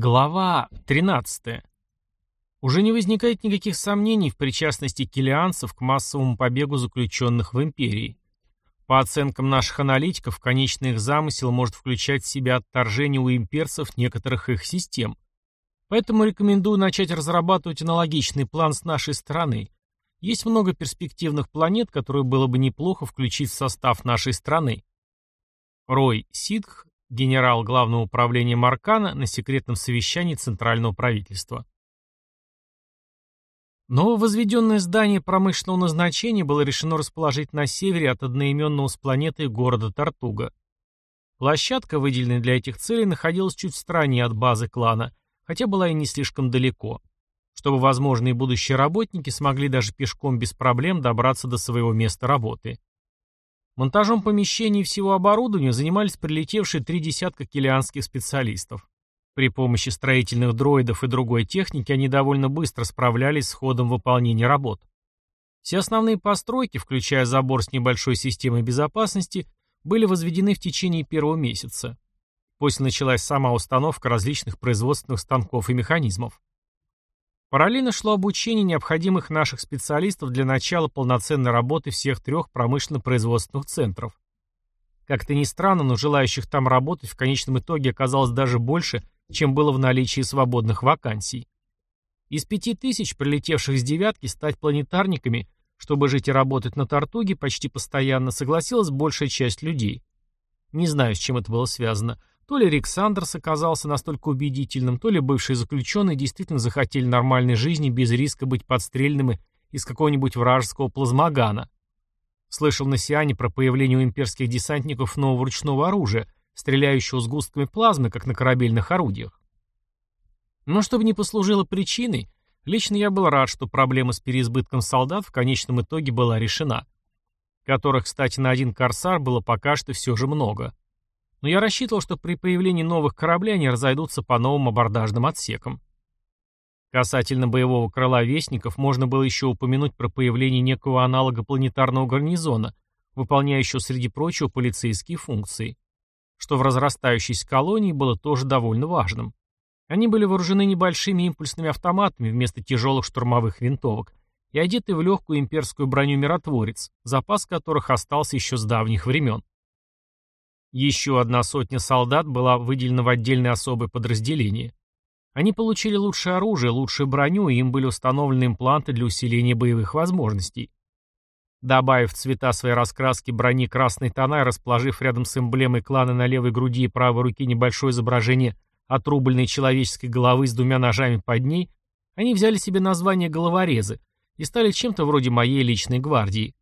Глава 13. Уже не возникает никаких сомнений в причастности килианцев к массовому побегу заключенных в империи. По оценкам наших аналитиков, конечный их замысел может включать в себя отторжение у имперцев некоторых их систем. Поэтому рекомендую начать разрабатывать аналогичный план с нашей стороны. Есть много перспективных планет, которые было бы неплохо включить в состав нашей страны. Рой Ситх генерал Главного управления Маркана на секретном совещании Центрального правительства. Нововозведенное здание промышленного назначения было решено расположить на севере от одноименного с планетой города Тартуга. Площадка, выделенная для этих целей, находилась чуть в стороне от базы клана, хотя была и не слишком далеко, чтобы возможные будущие работники смогли даже пешком без проблем добраться до своего места работы. Монтажом помещений и всего оборудования занимались прилетевшие три десятка килианских специалистов. При помощи строительных дроидов и другой техники они довольно быстро справлялись с ходом выполнения работ. Все основные постройки, включая забор с небольшой системой безопасности, были возведены в течение первого месяца. После началась сама установка различных производственных станков и механизмов. Параллельно шло обучение необходимых наших специалистов для начала полноценной работы всех трех промышленно-производственных центров. Как-то ни странно, но желающих там работать в конечном итоге оказалось даже больше, чем было в наличии свободных вакансий. Из пяти тысяч, прилетевших с девятки, стать планетарниками, чтобы жить и работать на Тартуге почти постоянно, согласилась большая часть людей. Не знаю, с чем это было связано. То ли Рик Сандерс оказался настолько убедительным, то ли бывшие заключенные действительно захотели нормальной жизни без риска быть подстрельными из какого-нибудь вражеского плазмогана. Слышал на Сиане про появление у имперских десантников нового ручного оружия, стреляющего сгустками плазмы, как на корабельных орудиях. Но чтобы не послужило причиной, лично я был рад, что проблема с переизбытком солдат в конечном итоге была решена. Которых, кстати, на один корсар было пока что все же много но я рассчитывал, что при появлении новых кораблей они разойдутся по новым абордажным отсекам. Касательно боевого крыла Вестников, можно было еще упомянуть про появление некого аналога планетарного гарнизона, выполняющего, среди прочего, полицейские функции, что в разрастающейся колонии было тоже довольно важным. Они были вооружены небольшими импульсными автоматами вместо тяжелых штурмовых винтовок и одеты в легкую имперскую броню миротворец, запас которых остался еще с давних времен. Еще одна сотня солдат была выделена в отдельное особое подразделение. Они получили лучшее оружие, лучшую броню, и им были установлены импланты для усиления боевых возможностей. Добавив цвета своей раскраски брони красной тона и расположив рядом с эмблемой клана на левой груди и правой руке небольшое изображение отрубленной человеческой головы с двумя ножами под ней, они взяли себе название «головорезы» и стали чем-то вроде моей личной гвардии.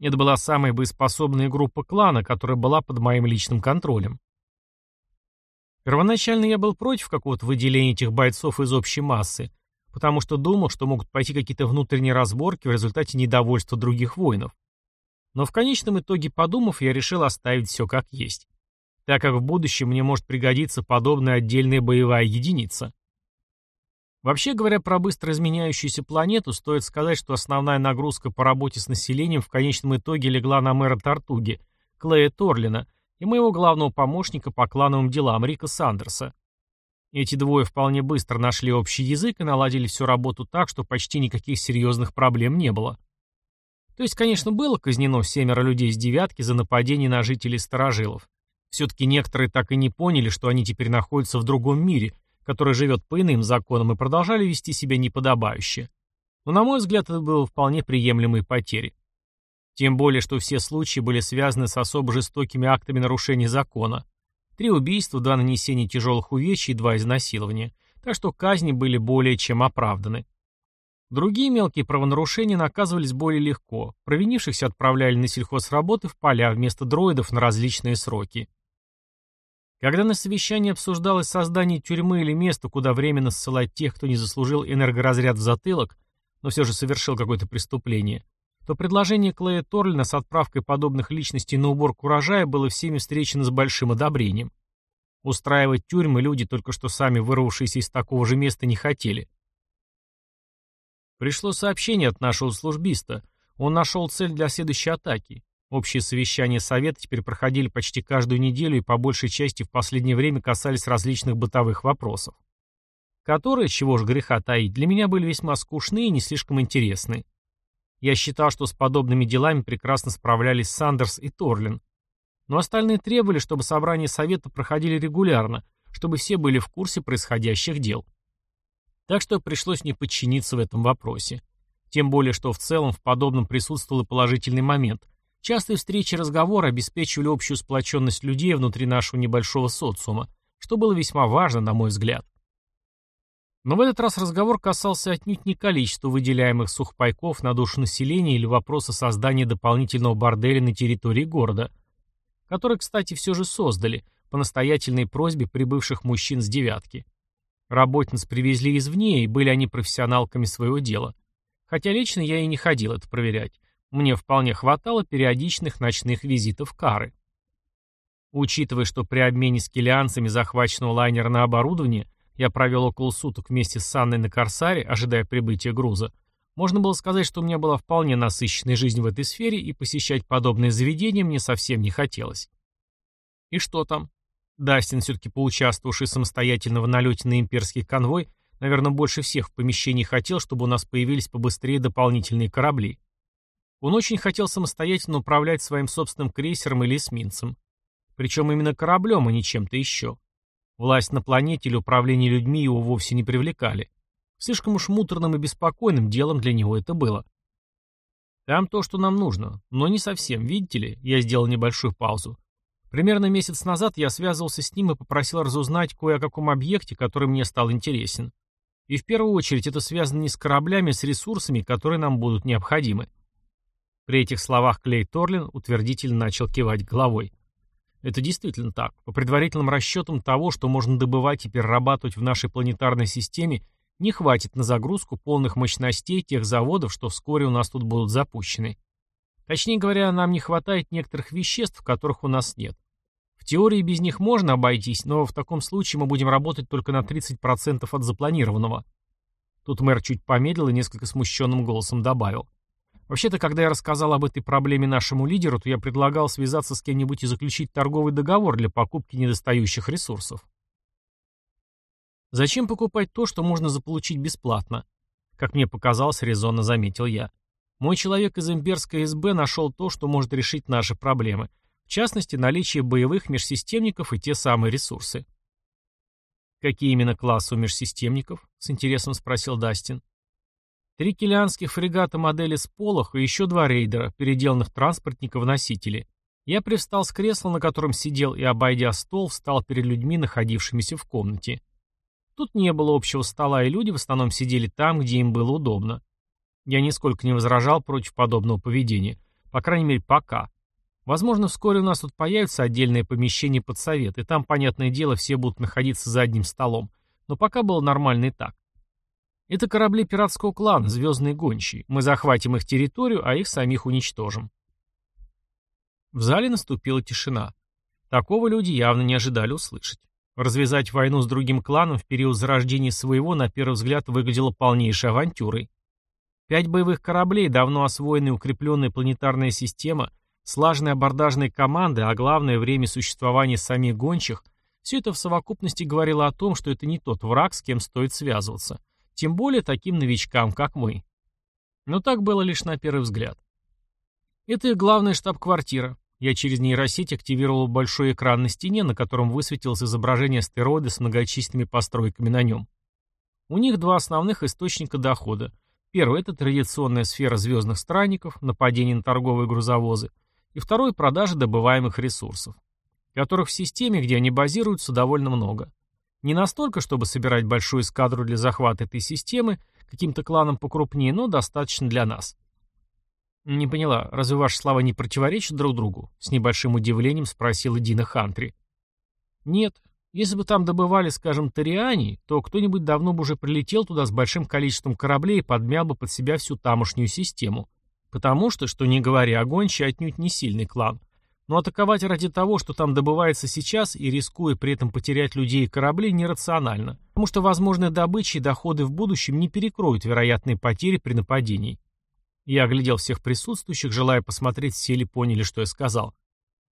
Это была самая боеспособная группа клана, которая была под моим личным контролем. Первоначально я был против какого-то выделения этих бойцов из общей массы, потому что думал, что могут пойти какие-то внутренние разборки в результате недовольства других воинов. Но в конечном итоге, подумав, я решил оставить все как есть, так как в будущем мне может пригодиться подобная отдельная боевая единица. Вообще говоря про быстро изменяющуюся планету, стоит сказать, что основная нагрузка по работе с населением в конечном итоге легла на мэра Тартуги, Клея Торлина, и моего главного помощника по клановым делам Рика Сандерса. Эти двое вполне быстро нашли общий язык и наладили всю работу так, что почти никаких серьезных проблем не было. То есть, конечно, было казнено семеро людей с девятки за нападение на жителей Старожилов. Все-таки некоторые так и не поняли, что они теперь находятся в другом мире – который живет по иным законам, и продолжали вести себя неподобающе. Но, на мой взгляд, это было вполне приемлемой потерей. Тем более, что все случаи были связаны с особо жестокими актами нарушения закона. Три убийства, два нанесения тяжелых увечий и два изнасилования. Так что казни были более чем оправданы. Другие мелкие правонарушения наказывались более легко. Провинившихся отправляли на сельхозработы в поля вместо дроидов на различные сроки. Когда на совещании обсуждалось создание тюрьмы или места, куда временно ссылать тех, кто не заслужил энергоразряд в затылок, но все же совершил какое-то преступление, то предложение Клея Торлина с отправкой подобных личностей на уборку урожая было всеми встречено с большим одобрением. Устраивать тюрьмы люди, только что сами вырвавшиеся из такого же места, не хотели. Пришло сообщение от нашего службиста. Он нашел цель для следующей атаки. Общие совещания Совета теперь проходили почти каждую неделю и по большей части в последнее время касались различных бытовых вопросов. которые, чего ж греха таить, для меня были весьма скучны и не слишком интересны. Я считал, что с подобными делами прекрасно справлялись Сандерс и Торлин. Но остальные требовали, чтобы собрания совета проходили регулярно, чтобы все были в курсе происходящих дел. Так что пришлось не подчиниться в этом вопросе. Тем более, что в целом в подобном присутствовал и положительный момент. Частые встречи и разговоры обеспечивали общую сплоченность людей внутри нашего небольшого социума, что было весьма важно, на мой взгляд. Но в этот раз разговор касался отнюдь не количества выделяемых сухпайков на душу населения или вопроса создания дополнительного борделя на территории города, который, кстати, все же создали, по настоятельной просьбе прибывших мужчин с девятки. Работниц привезли извне, и были они профессионалками своего дела. Хотя лично я и не ходил это проверять. Мне вполне хватало периодичных ночных визитов Кары. Учитывая, что при обмене с килианцами захваченного лайнера на оборудование я провел около суток вместе с Анной на Корсаре, ожидая прибытия груза, можно было сказать, что у меня была вполне насыщенная жизнь в этой сфере, и посещать подобные заведения мне совсем не хотелось. И что там? Дастин, все-таки поучаствовавший самостоятельно в налете на имперский конвой, наверное, больше всех в помещении хотел, чтобы у нас появились побыстрее дополнительные корабли. Он очень хотел самостоятельно управлять своим собственным крейсером или эсминцем. Причем именно кораблем, а не чем-то еще. Власть на планете или управление людьми его вовсе не привлекали. Слишком уж муторным и беспокойным делом для него это было. Там то, что нам нужно, но не совсем, видите ли, я сделал небольшую паузу. Примерно месяц назад я связывался с ним и попросил разузнать кое о каком объекте, который мне стал интересен. И в первую очередь это связано не с кораблями, а с ресурсами, которые нам будут необходимы. При этих словах Клей Торлин утвердительно начал кивать головой. Это действительно так. По предварительным расчетам того, что можно добывать и перерабатывать в нашей планетарной системе, не хватит на загрузку полных мощностей тех заводов, что вскоре у нас тут будут запущены. Точнее говоря, нам не хватает некоторых веществ, которых у нас нет. В теории без них можно обойтись, но в таком случае мы будем работать только на 30% от запланированного. Тут мэр чуть помедлил и несколько смущенным голосом добавил. Вообще-то, когда я рассказал об этой проблеме нашему лидеру, то я предлагал связаться с кем-нибудь и заключить торговый договор для покупки недостающих ресурсов. Зачем покупать то, что можно заполучить бесплатно? Как мне показалось, резонно заметил я. Мой человек из имперской СБ нашел то, что может решить наши проблемы. В частности, наличие боевых межсистемников и те самые ресурсы. «Какие именно классы у межсистемников?» — с интересом спросил Дастин. Три килианских фрегата модели «Сполох» и еще два рейдера, переделанных транспортников-носители. Я привстал с кресла, на котором сидел, и, обойдя стол, встал перед людьми, находившимися в комнате. Тут не было общего стола, и люди в основном сидели там, где им было удобно. Я нисколько не возражал против подобного поведения. По крайней мере, пока. Возможно, вскоре у нас тут появится отдельное помещение под совет, и там, понятное дело, все будут находиться за одним столом. Но пока было нормально и так. Это корабли пиратского клана, звездные гончие. Мы захватим их территорию, а их самих уничтожим. В зале наступила тишина. Такого люди явно не ожидали услышать. Развязать войну с другим кланом в период зарождения своего, на первый взгляд, выглядело полнейшей авантюрой. Пять боевых кораблей, давно освоенная и укрепленная планетарная система, слаженные абордажные команды, а главное время существования самих гончих, все это в совокупности говорило о том, что это не тот враг, с кем стоит связываться. Тем более таким новичкам, как мы. Но так было лишь на первый взгляд. Это их главная штаб-квартира. Я через нейросеть активировал большой экран на стене, на котором высветилось изображение астероида с многочисленными постройками на нем. У них два основных источника дохода. Первый – это традиционная сфера звездных странников, нападение на торговые грузовозы. И второй – продажа добываемых ресурсов, которых в системе, где они базируются, довольно много. Не настолько, чтобы собирать большую эскадру для захвата этой системы, каким-то кланом покрупнее, но достаточно для нас. «Не поняла, разве ваши слова не противоречат друг другу?» С небольшим удивлением спросила Дина Хантри. «Нет. Если бы там добывали, скажем, Ториани, то кто-нибудь давно бы уже прилетел туда с большим количеством кораблей и подмял бы под себя всю тамошнюю систему. Потому что, что не говоря, огончий отнюдь не сильный клан. Но атаковать ради того, что там добывается сейчас, и рискуя при этом потерять людей и корабли, нерационально, потому что возможные добычи и доходы в будущем не перекроют вероятные потери при нападении. Я оглядел всех присутствующих, желая посмотреть, все ли поняли, что я сказал.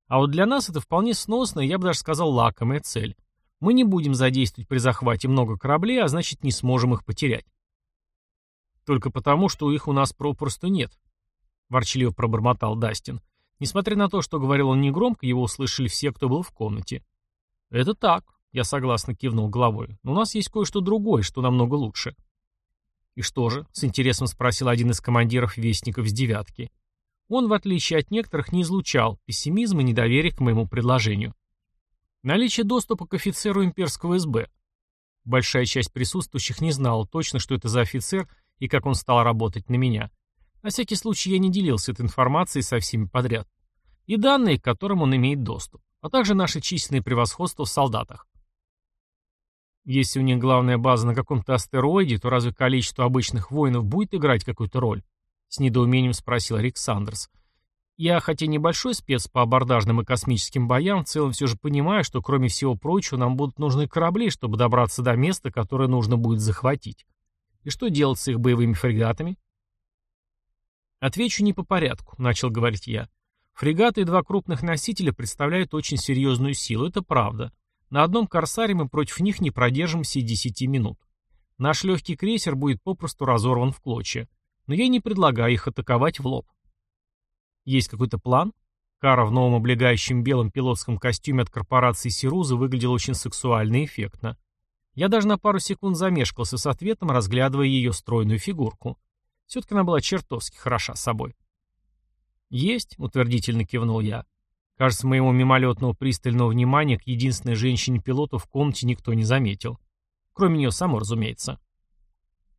А вот для нас это вполне сносная, я бы даже сказал, лакомая цель. Мы не будем задействовать при захвате много кораблей, а значит не сможем их потерять. Только потому, что их у нас попросту нет, ворчливо пробормотал Дастин. Несмотря на то, что говорил он негромко, его услышали все, кто был в комнате. Это так, я согласно кивнул головой. Но у нас есть кое-что другое, что намного лучше. И что же? С интересом спросил один из командиров вестников с девятки. Он, в отличие от некоторых, не излучал пессимизма и недоверия к моему предложению. Наличие доступа к офицеру имперского СБ. Большая часть присутствующих не знала точно, что это за офицер и как он стал работать на меня. На всякий случай я не делился этой информацией со всеми подряд. И данные, к которым он имеет доступ, а также наше численное превосходство в солдатах. Если у них главная база на каком-то астероиде, то разве количество обычных воинов будет играть какую-то роль? С недоумением спросил Рик. Я, хотя небольшой спец по абордажным и космическим боям, в целом все же понимаю, что кроме всего прочего нам будут нужны корабли, чтобы добраться до места, которое нужно будет захватить. И что делать с их боевыми фрегатами? Отвечу не по порядку, начал говорить я. Фрегаты и два крупных носителя представляют очень серьезную силу, это правда. На одном «Корсаре» мы против них не продержимся и десяти минут. Наш легкий крейсер будет попросту разорван в клочья. Но я не предлагаю их атаковать в лоб. Есть какой-то план? Кара в новом облегающем белом пилотском костюме от корпорации Сируза выглядела очень сексуально и эффектно. Я даже на пару секунд замешкался с ответом, разглядывая ее стройную фигурку. Все-таки она была чертовски хороша собой. «Есть», — утвердительно кивнул я. Кажется, моего мимолетного пристального внимания к единственной женщине-пилоту в комнате никто не заметил. Кроме нее самой, разумеется.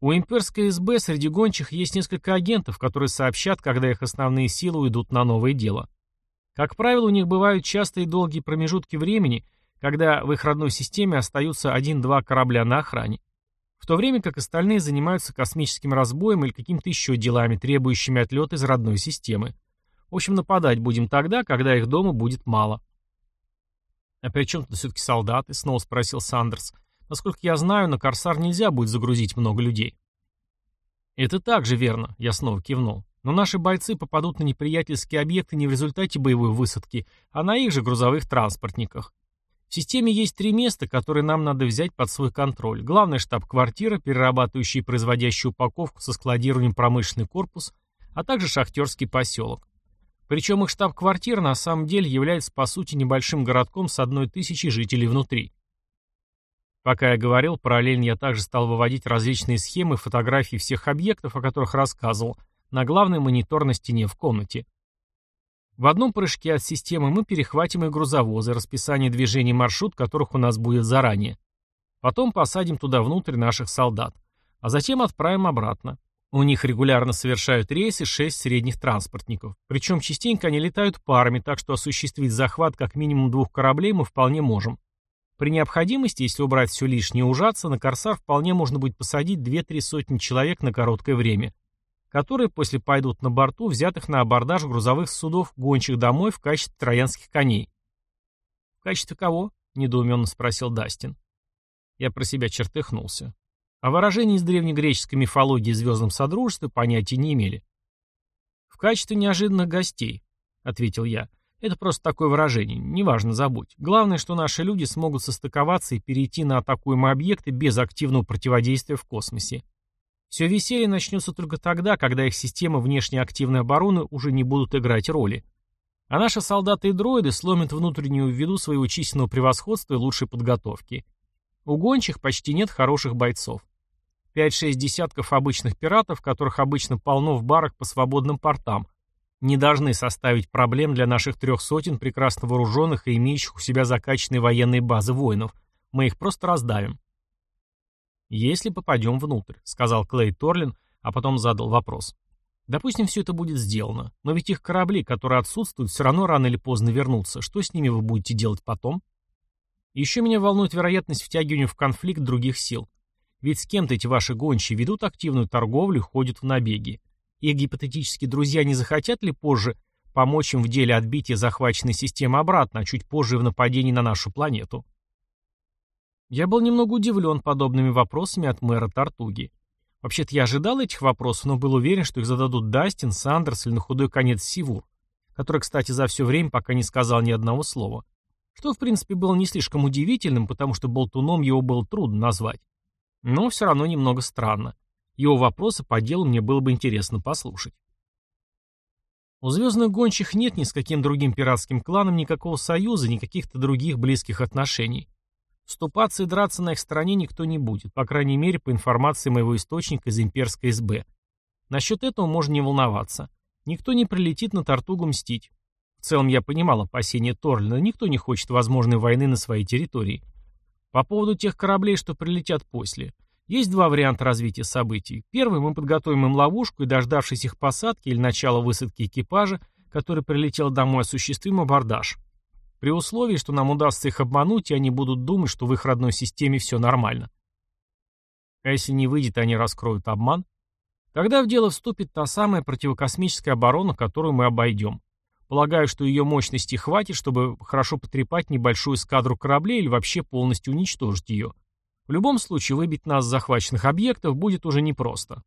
У имперской СБ среди гончих есть несколько агентов, которые сообщат, когда их основные силы уйдут на новое дело. Как правило, у них бывают частые долгие промежутки времени, когда в их родной системе остаются один-два корабля на охране. В то время как остальные занимаются космическим разбоем или какими-то еще делами, требующими отлета из родной системы. В общем, нападать будем тогда, когда их дома будет мало. «А при чем тут все-таки солдаты?» — снова спросил Сандерс. «Насколько я знаю, на «Корсар» нельзя будет загрузить много людей». «Это также верно», — я снова кивнул. «Но наши бойцы попадут на неприятельские объекты не в результате боевой высадки, а на их же грузовых транспортниках. В системе есть три места, которые нам надо взять под свой контроль. Главная штаб-квартира, перерабатывающая и производящая упаковку со складированием промышленный корпус, а также шахтерский поселок. Причем их штаб-квартира на самом деле является по сути небольшим городком с одной тысячей жителей внутри. Пока я говорил, параллельно я также стал выводить различные схемы фотографий всех объектов, о которых рассказывал, на главный монитор на стене в комнате. В одном прыжке от системы мы перехватим и грузовозы, расписание движений маршрут которых у нас будет заранее. Потом посадим туда внутрь наших солдат, а затем отправим обратно. У них регулярно совершают рейсы шесть средних транспортников. Причем частенько они летают парами, так что осуществить захват как минимум двух кораблей мы вполне можем. При необходимости, если убрать все лишнее и ужаться, на «Корсар» вполне можно будет посадить две-три сотни человек на короткое время, которые после пойдут на борту взятых на абордаж грузовых судов, гончих домой в качестве троянских коней. «В качестве кого?» — недоуменно спросил Дастин. Я про себя чертыхнулся. О выражении из древнегреческой мифологии звездном содружестве понятия не имели. «В качестве неожиданных гостей», — ответил я. «Это просто такое выражение, неважно, забудь. Главное, что наши люди смогут состыковаться и перейти на атакуемые объекты без активного противодействия в космосе. Все веселье начнется только тогда, когда их системы внешней активной обороны уже не будут играть роли. А наши солдаты и дроиды сломят внутреннюю ввиду своего численного превосходства и лучшей подготовки. У гончих почти нет хороших бойцов. 5-6 десятков обычных пиратов, которых обычно полно в барах по свободным портам, не должны составить проблем для наших трех сотен прекрасно вооруженных и имеющих у себя закачанные военные базы воинов. Мы их просто раздавим. «Если попадем внутрь», — сказал Клей Торлин, а потом задал вопрос. «Допустим, все это будет сделано, но ведь их корабли, которые отсутствуют, все равно рано или поздно вернутся. Что с ними вы будете делать потом?» Еще меня волнует вероятность втягивания в конфликт других сил. Ведь с кем-то эти ваши гончие ведут активную торговлю и ходят в набеги. Их гипотетические друзья не захотят ли позже помочь им в деле отбития захваченной системы обратно, а чуть позже в нападении на нашу планету? Я был немного удивлен подобными вопросами от мэра Тартуги. Вообще-то я ожидал этих вопросов, но был уверен, что их зададут Дастин, Сандерс или на худой конец Сивур, который, кстати, за все время пока не сказал ни одного слова. что в принципе было не слишком удивительным, потому что болтуном его было трудно назвать. Но все равно немного странно. Его вопросы по делу мне было бы интересно послушать. У звездных гончих нет ни с каким другим пиратским кланом никакого союза, ни каких-то других близких отношений. Вступаться и драться на их стороне никто не будет, по крайней мере, по информации моего источника из имперской СБ. Насчет этого можно не волноваться. Никто не прилетит на Тартугу мстить. В целом я понимал опасения Торлина, никто не хочет возможной войны на своей территории. По поводу тех кораблей, что прилетят после. Есть два варианта развития событий. Первый, мы подготовим им ловушку и, дождавшись их посадки или начала высадки экипажа, который прилетел домой, осуществим абордаж. При условии, что нам удастся их обмануть, и они будут думать, что в их родной системе все нормально. А если не выйдет, они раскроют обман? Тогда в дело вступит та самая противокосмическая оборона, которую мы обойдем. Полагаю, что ее мощности хватит, чтобы хорошо потрепать небольшую эскадру кораблей или вообще полностью уничтожить ее. В любом случае, выбить нас с захваченных объектов будет уже непросто.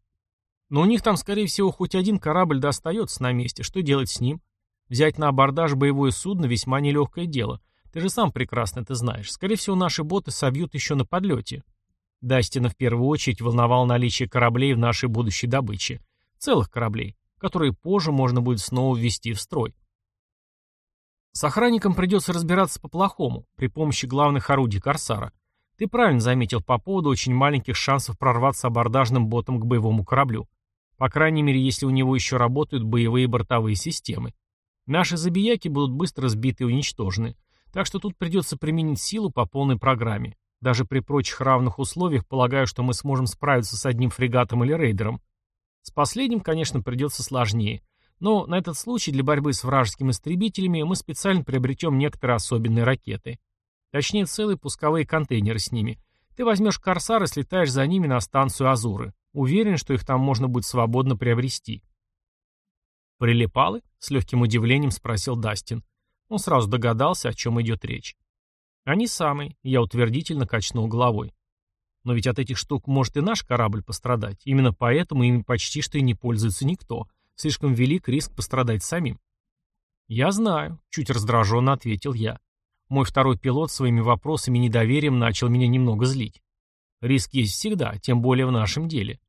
Но у них там, скорее всего, хоть один корабль достается на месте. Что делать с ним? Взять на абордаж боевое судно весьма нелегкое дело. Ты же сам прекрасно это знаешь. Скорее всего, наши боты собьют еще на подлете. Дастина в первую очередь волновал наличие кораблей в нашей будущей добыче. Целых кораблей, которые позже можно будет снова ввести в строй. С охранником придется разбираться по-плохому, при помощи главных орудий «Корсара». Ты правильно заметил по поводу очень маленьких шансов прорваться абордажным ботом к боевому кораблю. По крайней мере, если у него еще работают боевые бортовые системы. Наши забияки будут быстро сбиты и уничтожены. Так что тут придется применить силу по полной программе. Даже при прочих равных условиях полагаю, что мы сможем справиться с одним фрегатом или рейдером. С последним, конечно, придется сложнее. Но на этот случай для борьбы с вражескими истребителями мы специально приобретем некоторые особенные ракеты. Точнее, целые пусковые контейнеры с ними. Ты возьмешь «Корсар» и слетаешь за ними на станцию «Азуры». Уверен, что их там можно будет свободно приобрести. «Прилипалы?» — с легким удивлением спросил Дастин. Он сразу догадался, о чем идет речь. «Они самые», — я утвердительно качнул головой. «Но ведь от этих штук может и наш корабль пострадать. Именно поэтому ими почти что и не пользуется никто. Слишком велик риск пострадать самим. «Я знаю», — чуть раздраженно ответил я. Мой второй пилот своими вопросами и недоверием начал меня немного злить. Риск есть всегда, тем более в нашем деле.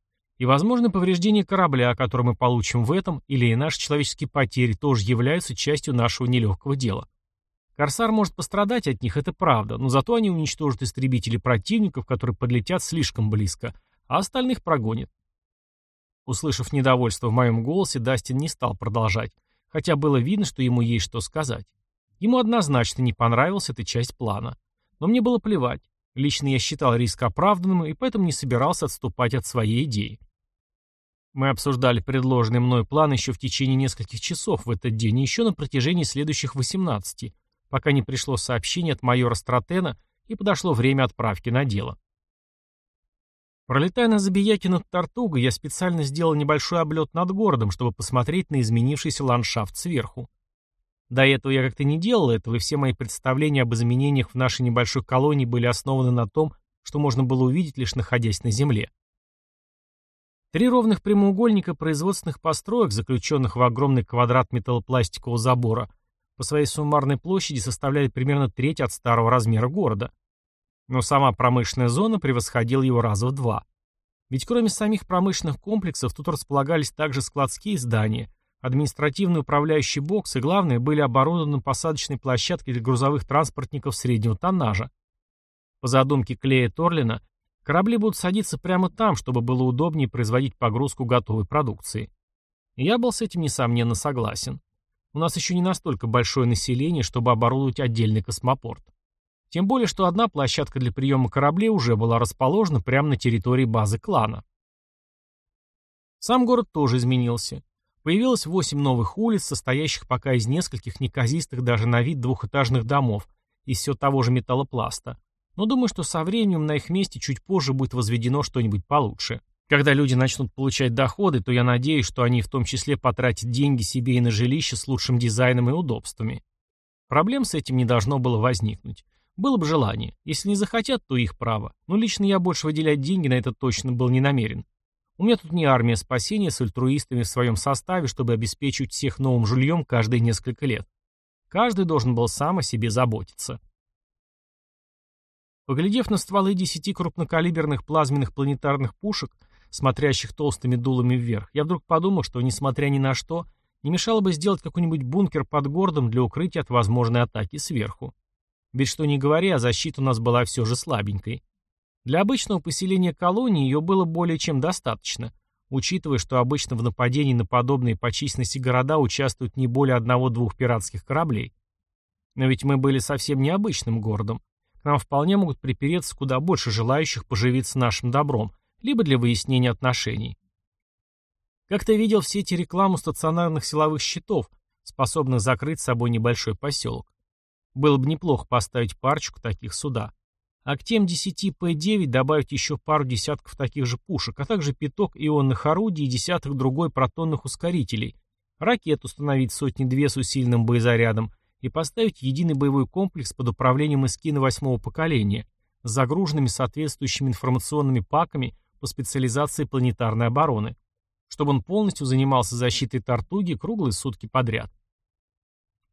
И, возможно, повреждение корабля, которое мы получим в этом, или и наши человеческие потери, тоже являются частью нашего нелегкого дела. Корсар может пострадать от них, это правда, но зато они уничтожат истребители противников, которые подлетят слишком близко, а остальных прогонят. Услышав недовольство в моем голосе, Дастин не стал продолжать, хотя было видно, что ему есть что сказать. Ему однозначно не понравилась эта часть плана. Но мне было плевать. Лично я считал риск оправданным и поэтому не собирался отступать от своей идеи. Мы обсуждали предложенный мной план еще в течение нескольких часов в этот день и еще на протяжении следующих 18, пока не пришло сообщение от майора Стратена и подошло время отправки на дело. Пролетая на Забияке над Тартугой, я специально сделал небольшой облет над городом, чтобы посмотреть на изменившийся ландшафт сверху. До этого я как-то не делал этого, и все мои представления об изменениях в нашей небольшой колонии были основаны на том, что можно было увидеть, лишь находясь на Земле. Три ровных прямоугольника производственных построек, заключенных в огромный квадрат металлопластикового забора, по своей суммарной площади составляли примерно треть от старого размера города но сама промышленная зона превосходила его раза в два. Ведь кроме самих промышленных комплексов тут располагались также складские здания, административные управляющие боксы главное, были оборудованы посадочной площадкой для грузовых транспортников среднего тоннажа. По задумке Клея Торлина, корабли будут садиться прямо там, чтобы было удобнее производить погрузку готовой продукции. Я был с этим, несомненно, согласен. У нас еще не настолько большое население, чтобы оборудовать отдельный космопорт. Тем более, что одна площадка для приема кораблей уже была расположена прямо на территории базы клана. Сам город тоже изменился. Появилось восемь новых улиц, состоящих пока из нескольких неказистых даже на вид двухэтажных домов из все того же металлопласта. Но думаю, что со временем на их месте чуть позже будет возведено что-нибудь получше. Когда люди начнут получать доходы, то я надеюсь, что они в том числе потратят деньги себе и на жилище с лучшим дизайном и удобствами. Проблем с этим не должно было возникнуть. Было бы желание. Если не захотят, то их право. Но лично я больше выделять деньги на это точно был не намерен. У меня тут не армия спасения с альтруистами в своем составе, чтобы обеспечивать всех новым жильем каждые несколько лет. Каждый должен был сам о себе заботиться. Поглядев на стволы десяти крупнокалиберных плазменных планетарных пушек, смотрящих толстыми дулами вверх, я вдруг подумал, что, несмотря ни на что, не мешало бы сделать какой-нибудь бункер под городом для укрытия от возможной атаки сверху. Ведь что ни говори, а защита у нас была все же слабенькой. Для обычного поселения колонии ее было более чем достаточно, учитывая, что обычно в нападении на подобные по численности города участвуют не более одного-двух пиратских кораблей. Но ведь мы были совсем необычным городом. К нам вполне могут припереться куда больше желающих поживиться нашим добром, либо для выяснения отношений. Как-то видел в сети рекламу стационарных силовых щитов, способных закрыть собой небольшой поселок. Было бы неплохо поставить парочку таких сюда. А к тем 10 П-9 добавить еще пару десятков таких же пушек, а также пяток ионных орудий и десяток другой протонных ускорителей, ракет установить сотни-две с усиленным боезарядом и поставить единый боевой комплекс под управлением эскина восьмого поколения с загруженными соответствующими информационными паками по специализации планетарной обороны, чтобы он полностью занимался защитой Тартуги круглые сутки подряд.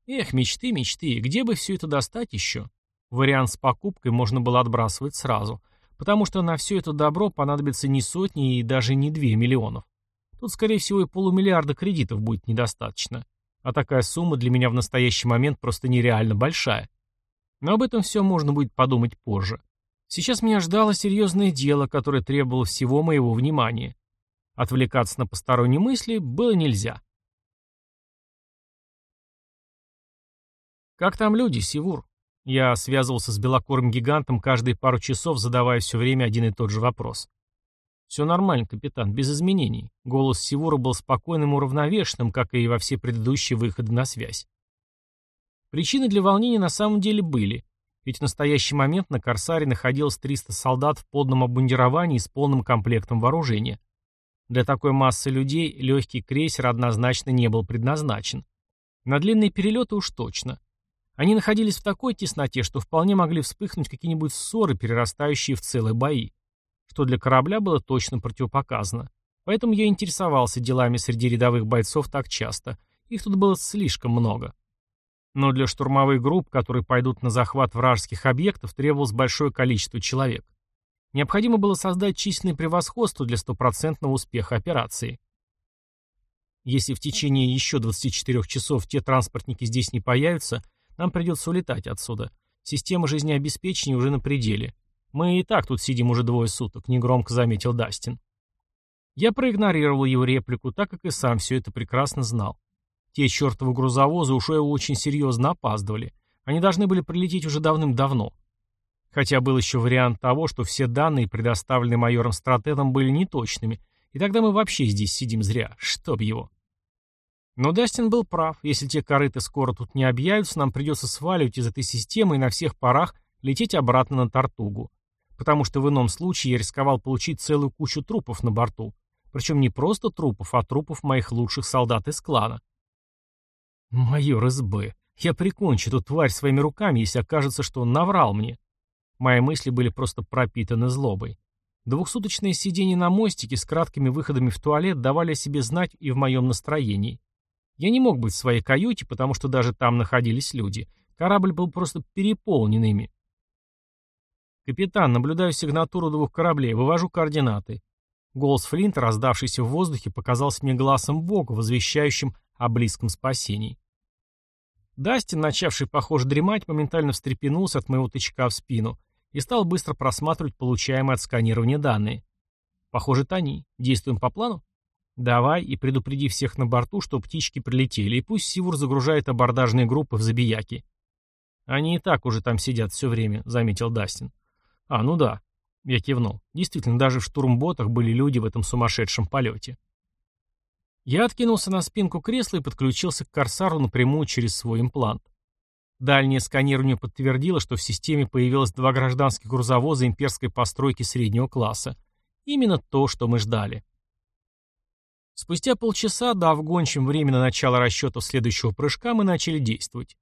Эх, мечты, мечты, где бы все это достать еще? Вариант с покупкой можно было отбрасывать сразу, потому что на все это добро понадобится не сотни и даже не две миллионов. Тут, скорее всего, и полумиллиарда кредитов будет недостаточно. А такая сумма для меня в настоящий момент просто нереально большая. Но об этом все можно будет подумать позже. Сейчас меня ждало серьезное дело, которое требовало всего моего внимания. Отвлекаться на посторонние мысли было нельзя. «Как там люди, Сивур?» Я связывался с белокорым гигантом каждые пару часов, задавая все время один и тот же вопрос. «Все нормально, капитан, без изменений». Голос Сивура был спокойным и уравновешенным, как и во все предыдущие выходы на связь. Причины для волнения на самом деле были, ведь в настоящий момент на «Корсаре» находилось 300 солдат в подном обмундировании с полным комплектом вооружения. Для такой массы людей легкий крейсер однозначно не был предназначен. На длинные перелеты уж точно. Они находились в такой тесноте, что вполне могли вспыхнуть какие-нибудь ссоры, перерастающие в целые бои, что для корабля было точно противопоказано. Поэтому я интересовался делами среди рядовых бойцов так часто. Их тут было слишком много. Но для штурмовых групп, которые пойдут на захват вражеских объектов, требовалось большое количество человек. Необходимо было создать численное превосходство для стопроцентного успеха операции. Если в течение еще 24 часов те транспортники здесь не появятся, нам придется улетать отсюда. Система жизнеобеспечения уже на пределе. Мы и так тут сидим уже двое суток», — негромко заметил Дастин. Я проигнорировал его реплику, так как и сам все это прекрасно знал. Те чертовы грузовозы уже очень серьезно опаздывали. Они должны были прилететь уже давным-давно. Хотя был еще вариант того, что все данные, предоставленные майором Стратетом, были неточными, и тогда мы вообще здесь сидим зря, чтоб его. Но Дастин был прав. Если те корыты скоро тут не объявятся, нам придется сваливать из этой системы и на всех парах лететь обратно на Тартугу. Потому что в ином случае я рисковал получить целую кучу трупов на борту. Причем не просто трупов, а трупов моих лучших солдат из клана. Майор СБ, я прикончу эту тварь своими руками, если окажется, что он наврал мне. Мои мысли были просто пропитаны злобой. Двухсуточные сидения на мостике с краткими выходами в туалет давали о себе знать и в моем настроении. Я не мог быть в своей каюте, потому что даже там находились люди. Корабль был просто переполнен ими. «Капитан, наблюдаю сигнатуру двух кораблей, вывожу координаты». Голос Флинта, раздавшийся в воздухе, показался мне глазом Бога, возвещающим о близком спасении. Дастин, начавший, похоже, дремать, моментально встрепенулся от моего тычка в спину и стал быстро просматривать получаемые от сканирования данные. Похоже, это. Действуем по плану? Давай и предупреди всех на борту, что птички прилетели, и пусть Сивур загружает абордажные группы в забияки. Они и так уже там сидят все время, заметил Дастин. А, ну да. Я кивнул. Действительно, даже в штурмботах были люди в этом сумасшедшем полете. Я откинулся на спинку кресла и подключился к Корсару напрямую через свой имплант. Дальнее сканирование подтвердило, что в системе появилось два гражданских грузовоза имперской постройки среднего класса. Именно то, что мы ждали. Спустя полчаса, дав гончим время на начало расчетов следующего прыжка, мы начали действовать.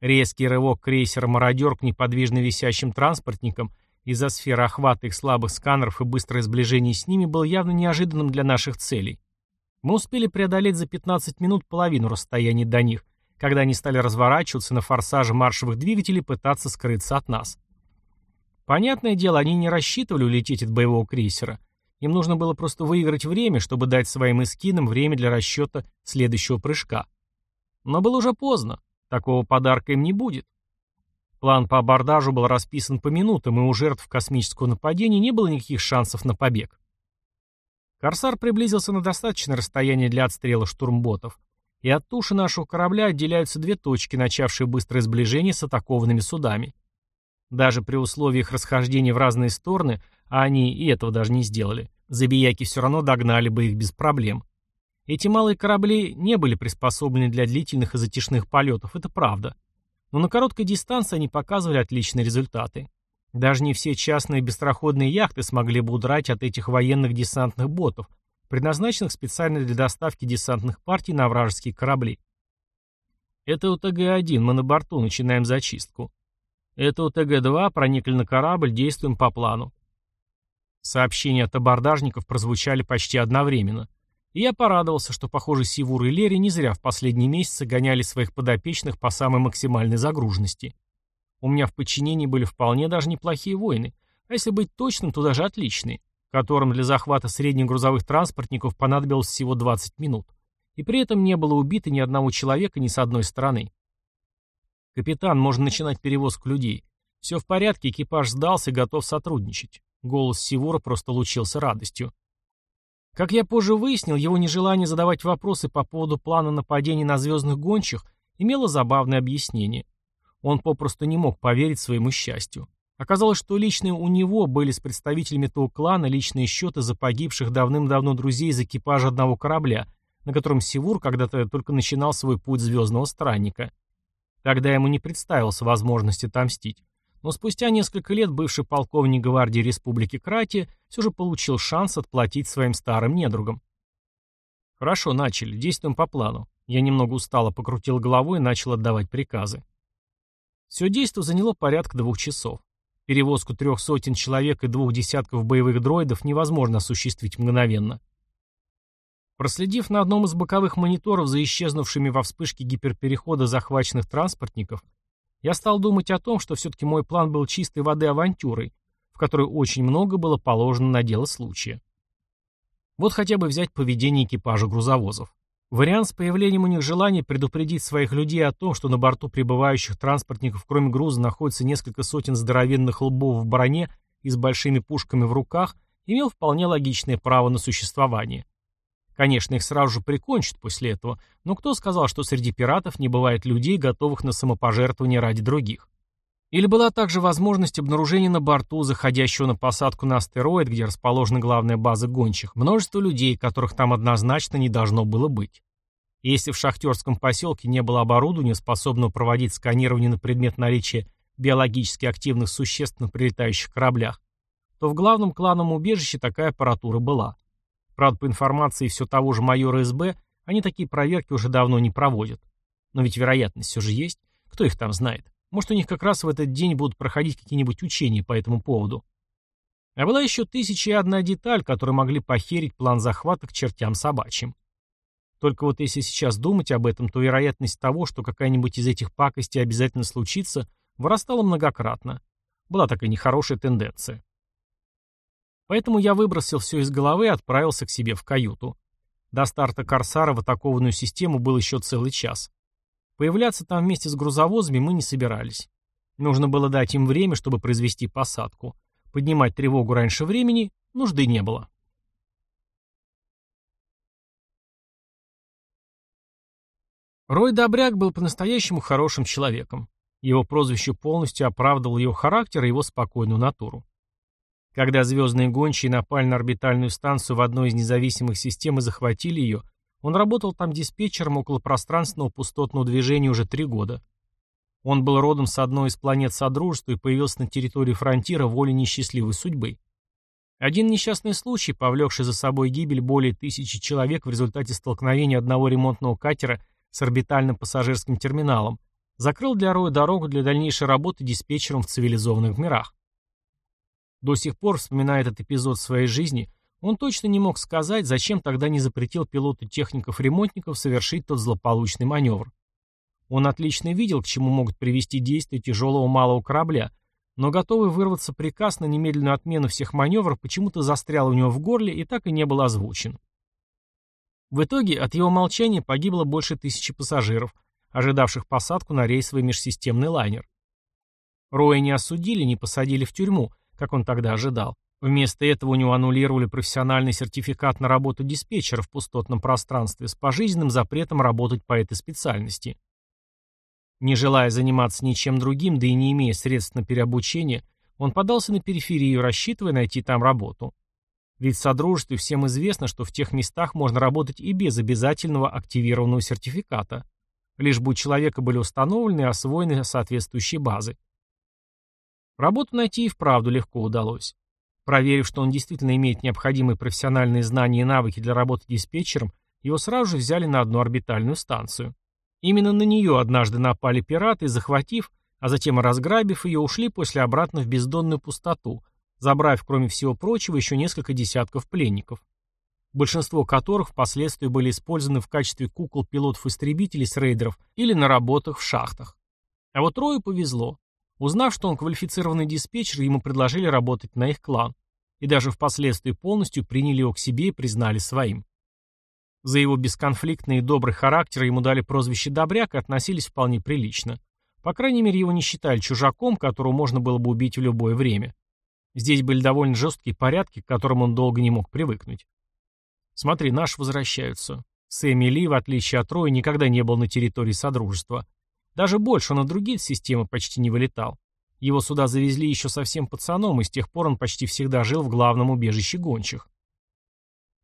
Резкий рывок крейсера-мародер к неподвижно висящим транспортникам из-за сферы охвата их слабых сканеров и быстрое сближение с ними был явно неожиданным для наших целей. Мы успели преодолеть за 15 минут половину расстояния до них, когда они стали разворачиваться на форсаже маршевых двигателей пытаться скрыться от нас. Понятное дело, они не рассчитывали улететь от боевого крейсера. Им нужно было просто выиграть время, чтобы дать своим эскинам время для расчета следующего прыжка. Но было уже поздно. Такого подарка им не будет. План по абордажу был расписан по минутам, и у жертв космического нападения не было никаких шансов на побег. Корсар приблизился на достаточное расстояние для отстрела штурмботов, и от туши нашего корабля отделяются две точки, начавшие быстрое сближение с атакованными судами. Даже при условии их расхождения в разные стороны, а они и этого даже не сделали, забияки все равно догнали бы их без проблем. Эти малые корабли не были приспособлены для длительных и затяжных полетов, это правда. Но на короткой дистанции они показывали отличные результаты. Даже не все частные быстроходные яхты смогли бы удрать от этих военных десантных ботов, предназначенных специально для доставки десантных партий на вражеские корабли. Это УТГ-1, мы на борту, начинаем зачистку. Это УТГ-2, проникли на корабль, действуем по плану. Сообщения от абордажников прозвучали почти одновременно. И я порадовался, что, похоже, Сивур и Лери не зря в последние месяцы гоняли своих подопечных по самой максимальной загруженности. У меня в подчинении были вполне даже неплохие воины, а если быть точным, то даже отличные, которым для захвата средних грузовых транспортников понадобилось всего 20 минут. И при этом не было убито ни одного человека ни с одной стороны. «Капитан, можно начинать перевозку людей. Все в порядке, экипаж сдался и готов сотрудничать». Голос Сивура просто лучился радостью. Как я позже выяснил, его нежелание задавать вопросы по поводу плана нападения на звездных гончих имело забавное объяснение. Он попросту не мог поверить своему счастью. Оказалось, что лично у него были с представителями того клана личные счеты за погибших давным-давно друзей из экипажа одного корабля, на котором Сивур когда-то только начинал свой путь звездного странника. Тогда ему не представилось возможности отомстить. Но спустя несколько лет бывший полковник гвардии Республики Крати все же получил шанс отплатить своим старым недругам. Хорошо, начали, действуем по плану. Я немного устало покрутил головой и начал отдавать приказы. Все действо заняло порядка двух часов. Перевозку трех сотен человек и двух десятков боевых дроидов невозможно осуществить мгновенно. Проследив на одном из боковых мониторов за исчезнувшими во вспышке гиперперехода захваченных транспортников, я стал думать о том, что все-таки мой план был чистой воды авантюрой, в которой очень много было положено на дело случая. Вот хотя бы взять поведение экипажа грузовозов. Вариант с появлением у них желания предупредить своих людей о том, что на борту прибывающих транспортников кроме груза находится несколько сотен здоровенных лбов в броне и с большими пушками в руках, имел вполне логичное право на существование. Конечно, их сразу же прикончат после этого, но кто сказал, что среди пиратов не бывает людей, готовых на самопожертвование ради других? Или была также возможность обнаружения на борту, заходящего на посадку на астероид, где расположена главная база гончих, множество людей, которых там однозначно не должно было быть. Если в шахтерском поселке не было оборудования, способного проводить сканирование на предмет наличия биологически активных существ на прилетающих кораблях, то в главном клановом убежище такая аппаратура была. Правда, по информации все того же майора СБ, они такие проверки уже давно не проводят. Но ведь вероятность все же есть. Кто их там знает? Может, у них как раз в этот день будут проходить какие-нибудь учения по этому поводу. А была еще тысяча и одна деталь, которые могли похерить план захвата к чертям собачьим. Только вот если сейчас думать об этом, то вероятность того, что какая-нибудь из этих пакостей обязательно случится, вырастала многократно. Была такая нехорошая тенденция. Поэтому я выбросил все из головы и отправился к себе в каюту. До старта Корсара в атакованную систему был еще целый час. Появляться там вместе с грузовозами мы не собирались. Нужно было дать им время, чтобы произвести посадку. Поднимать тревогу раньше времени нужды не было. Рой Добряк был по-настоящему хорошим человеком. Его прозвище полностью оправдывало его характер и его спокойную натуру. Когда звездные гончие напали на орбитальную станцию в одной из независимых систем и захватили ее, он работал там диспетчером около пространственного пустотного движения уже три года. Он был родом с одной из планет Содружества и появился на территории фронтира волей несчастливой судьбы. Один несчастный случай, повлекший за собой гибель более тысячи человек в результате столкновения одного ремонтного катера с орбитальным пассажирским терминалом, закрыл для Роя дорогу для дальнейшей работы диспетчером в цивилизованных мирах. До сих пор, вспоминая этот эпизод в своей жизни, он точно не мог сказать, зачем тогда не запретил пилоту техников-ремонтников совершить тот злополучный маневр. Он отлично видел, к чему могут привести действия тяжелого малого корабля, но готовый вырваться приказ на немедленную отмену всех маневров почему-то застрял у него в горле и так и не был озвучен. В итоге от его молчания погибло больше тысячи пассажиров, ожидавших посадку на рейсовый межсистемный лайнер. Роя не осудили, не посадили в тюрьму, как он тогда ожидал. Вместо этого у него аннулировали профессиональный сертификат на работу диспетчера в пустотном пространстве с пожизненным запретом работать по этой специальности. Не желая заниматься ничем другим, да и не имея средств на переобучение, он подался на периферию, рассчитывая найти там работу. Ведь в Содружестве всем известно, что в тех местах можно работать и без обязательного активированного сертификата, лишь бы у человека были установлены и освоены соответствующие базы. Работу найти и вправду легко удалось. Проверив, что он действительно имеет необходимые профессиональные знания и навыки для работы диспетчером, его сразу же взяли на одну орбитальную станцию. Именно на нее однажды напали пираты, захватив, а затем разграбив ее, ушли после обратно в бездонную пустоту, забрав, кроме всего прочего, еще несколько десятков пленников. Большинство которых впоследствии были использованы в качестве кукол пилотов-истребителей с рейдеров или на работах в шахтах. А вот Рою повезло. Узнав, что он квалифицированный диспетчер, ему предложили работать на их клан. И даже впоследствии полностью приняли его к себе и признали своим. За его бесконфликтный и добрый характер ему дали прозвище «Добряк» и относились вполне прилично. По крайней мере, его не считали чужаком, которого можно было бы убить в любое время. Здесь были довольно жесткие порядки, к которым он долго не мог привыкнуть. «Смотри, наши возвращаются». Сэмми Ли, в отличие от Роя, никогда не был на территории Содружества. Даже больше он на другие системы почти не вылетал. Его сюда завезли еще совсем пацаном, и с тех пор он почти всегда жил в главном убежище гончих.